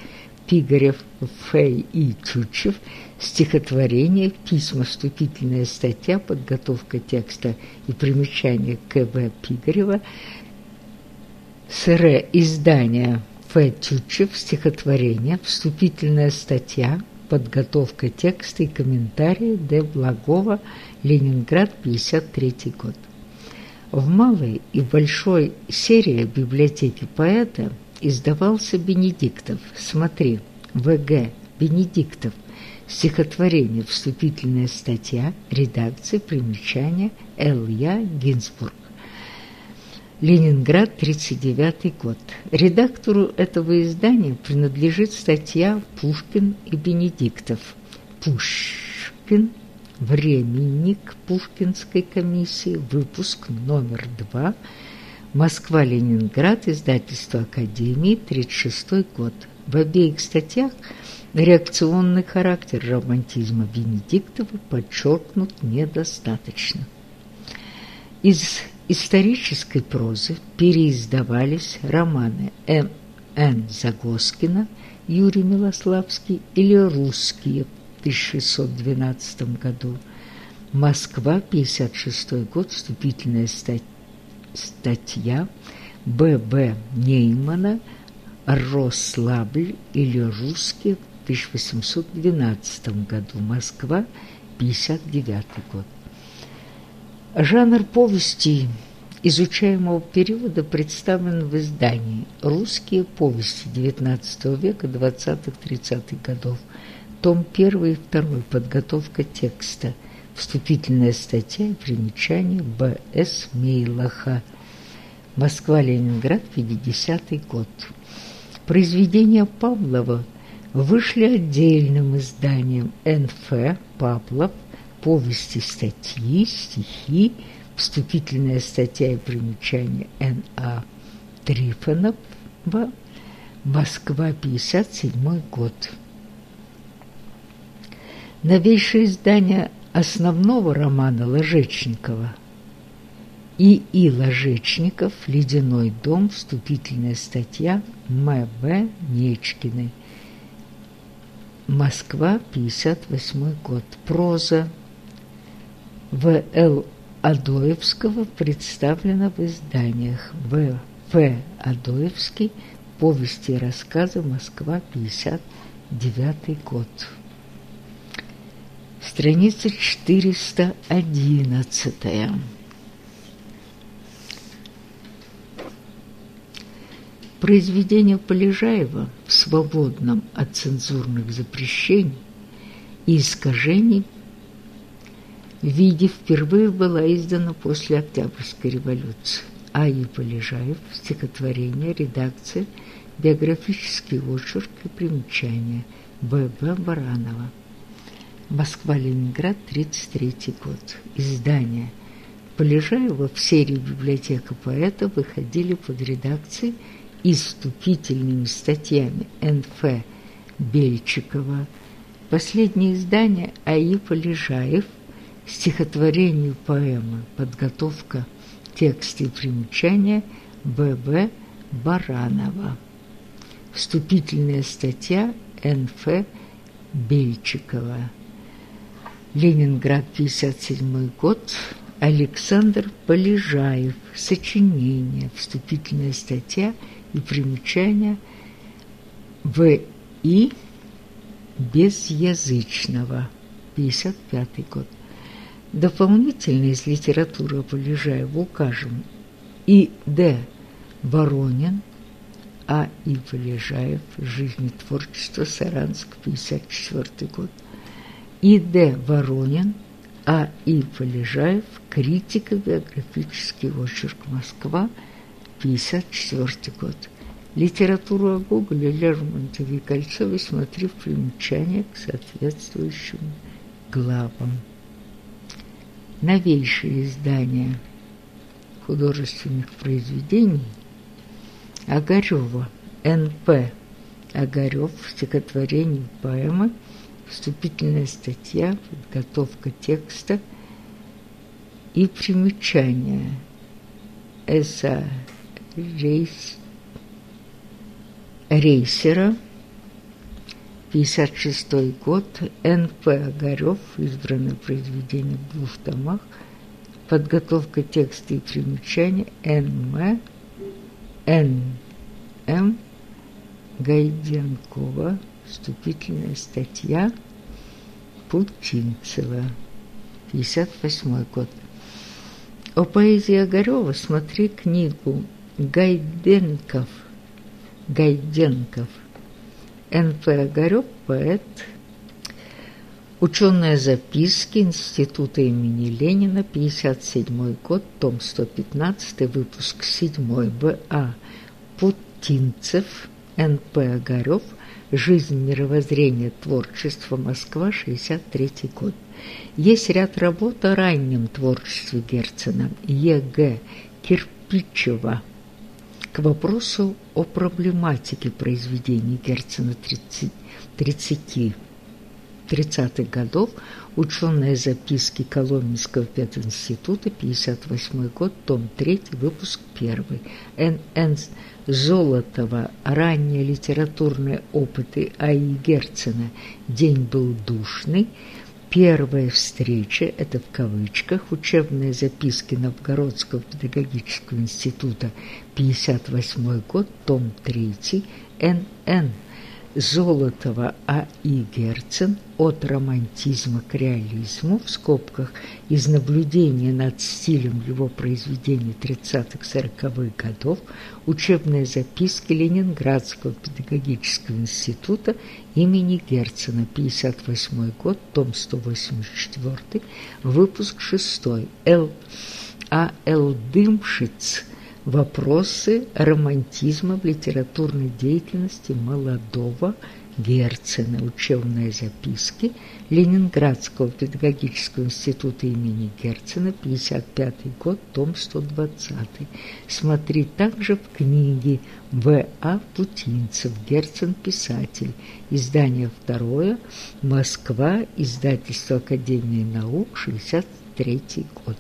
Speaker 1: Пигарев Ф. и Тютчев стихотворение, письма, вступительная статья, подготовка текста и примечание К.В. Пигарева, СР издание Ф. Тютчев, стихотворение, вступительная статья, подготовка текста и комментарии Д. Благова, Ленинград, 53 год. В малой и большой серии библиотеки поэта издавался Бенедиктов. Смотри, В.Г. Бенедиктов. Стихотворение, вступительная статья, редакция, примечание, Л.Я. Гинзбург. Ленинград, 1939 год. Редактору этого издания принадлежит статья «Пушкин и Бенедиктов». Пушкин. Временник Пушкинской комиссии. Выпуск номер 2. Москва-Ленинград. Издательство Академии. 1936 год. В обеих статьях реакционный характер романтизма Бенедиктова подчеркнут недостаточно. Из исторической прозы переиздавались романы М. Н. Загоскина, Юрий Милославский или «Русские» в 1612 году, Москва, 56 год, вступительная статья Б. Б. Неймана «Рослабль» или «Русские» в 1812 году, Москва, 59 год. Жанр повести изучаемого периода представлен в издании «Русские повести XIX века 20-30-х годов», том 1 и 2, подготовка текста, вступительная статья и примечание Б.С. Мейлаха, Москва-Ленинград, 50-й год. Произведения Павлова вышли отдельным изданием Н.Ф. Павлов – повести, статьи, стихи, вступительная статья и примечание Н.А. Трифонова, Москва, 57 год. Новейшее издание основного романа Ложечникова и И. Ложечников «Ледяной дом», вступительная статья М.В. Нечкиной. Москва, 58 год. Проза в. Л. Адоевского представлено в изданиях В. Ф. Адоевский «Повести и рассказы. Москва. 59 год». Страница 411. Произведение Полежаева в свободном от цензурных запрещений и искажений виде впервые была издана после Октябрьской революции. А. И. Полежаев, стихотворение, редакция, биографический очерк и примечания. Б. Б. Баранова. Москва-Ленинград, 33 год. Издание. Полежаева в серии «Библиотека поэта» выходили под редакцией и вступительными статьями Н.Ф. Бельчикова. Последнее издание А.И. Полежаев – стихотворению поэмы «Подготовка текста и примечания» Б.Б. Баранова. Вступительная статья Н.Ф. Бельчикова. Ленинград, 57 год. Александр Полежаев. Сочинение. Вступительная статья и примечания В. и безязычного, 55 год. Дополнительно из литературы Полежаева укажем И. Д. Воронин, А. И. Полежаев, «Жизнь и творчество», Саранск, 54 год. И. Д. Воронин, А. И. Полежаев, «Критика, биографический очерк Москва», 54 год. Литературу о Гоголе, Лермонтове и Кольцове смотри в примечание к соответствующим главам. Новейшие издания художественных произведений Огарева, Н.П. Огарев, стихотворение, поэмы, вступительная статья, подготовка текста и примечания. С.А. Рейс Рейсера, 56 год, Н.П. Огарев, избранное произведение в двух томах, подготовка текста и примечания Н.М. Н.М. Гайденкова, вступительная статья Путинцева, 58 год. О поэзии Огарева смотри книгу Гайденков – Гайденков. Н.П. Огарёв, поэт, Ученые записки Института имени Ленина, 57 год, том 115, выпуск 7, В.А. Путинцев, Н.П. Огарёв, «Жизнь, мировоззрение, творчество. Москва, 63 год». Есть ряд работ о раннем творчестве Герцена Е.Г. Кирпичева – к вопросу о проблематике произведений Герцена 30, 30 30-х годов ученые записки Коломенского пединститута, 58 год, том 3, выпуск 1. Н.Н. Золотова «Ранние литературные опыты А.И. Герцена. День был душный», Первая встреча, это в кавычках, учебные записки Новгородского педагогического института, 58 год, том 3, Н.Н. Золотова А.И. Герцен «От романтизма к реализму» в скобках из наблюдения над стилем его произведений 30-40-х годов учебные записки Ленинградского педагогического института имени Герцена, 58 год, том 184, выпуск 6, Л. А. Л. Дымшиц – Вопросы романтизма в литературной деятельности молодого Герцена. Учебные записки Ленинградского педагогического института имени Герцена, 55 год, том 120. Смотри также в книге В.А. Путинцев, Герцен, писатель. Издание второе, Москва, издательство Академии наук, 63 год.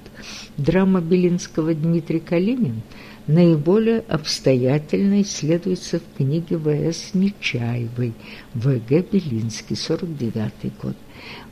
Speaker 1: Драма Белинского Дмитрий Калинин – наиболее обстоятельно исследуется в книге В.С. Нечаевой В.Г. Белинский, 49 год.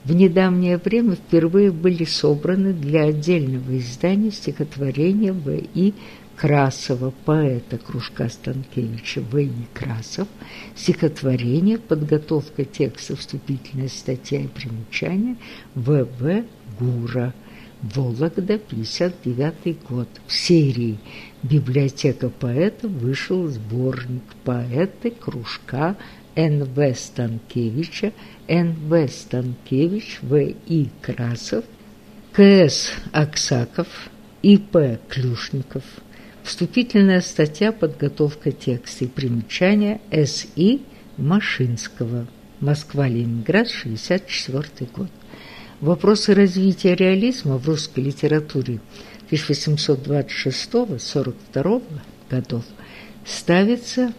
Speaker 1: В недавнее время впервые были собраны для отдельного издания стихотворения В.И. Красова, поэта кружка Станкевича В.И. Красов, стихотворение, подготовка текста, вступительная статья и примечания В.В. Гура, Вологда, 59 год. В серии «Библиотека поэта» вышел сборник «Поэты кружка Н.В. Станкевича, Н.В. Станкевич, В.И. Красов, К.С. Аксаков, И.П. Клюшников». Вступительная статья «Подготовка текста и примечания С.И. Машинского. Москва-Ленинград, 64 год. Вопросы развития реализма в русской литературе 1826-42 годов ставятся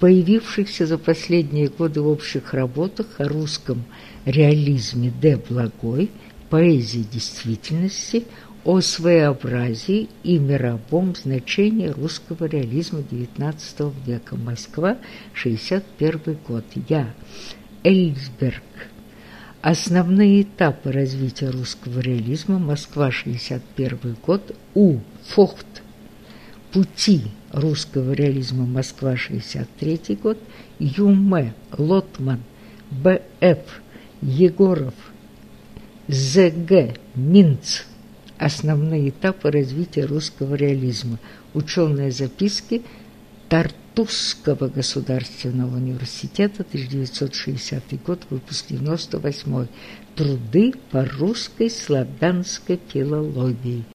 Speaker 1: появившихся за последние годы в общих работах о русском реализме Д. Благой, поэзии действительности, о своеобразии и мировом значении русского реализма XIX века. Москва, 61 год. Я. Эльсберг. Основные этапы развития русского реализма. Москва, 61 год. У. Фохт. Пути русского реализма Москва, 63 год, Юме, Лотман, Б.Ф., Егоров, З.Г., Минц. Основные этапы развития русского реализма. Ученые записки Тартусского государственного университета, 1960 год, выпуск 98 Труды по русской славянской филологии.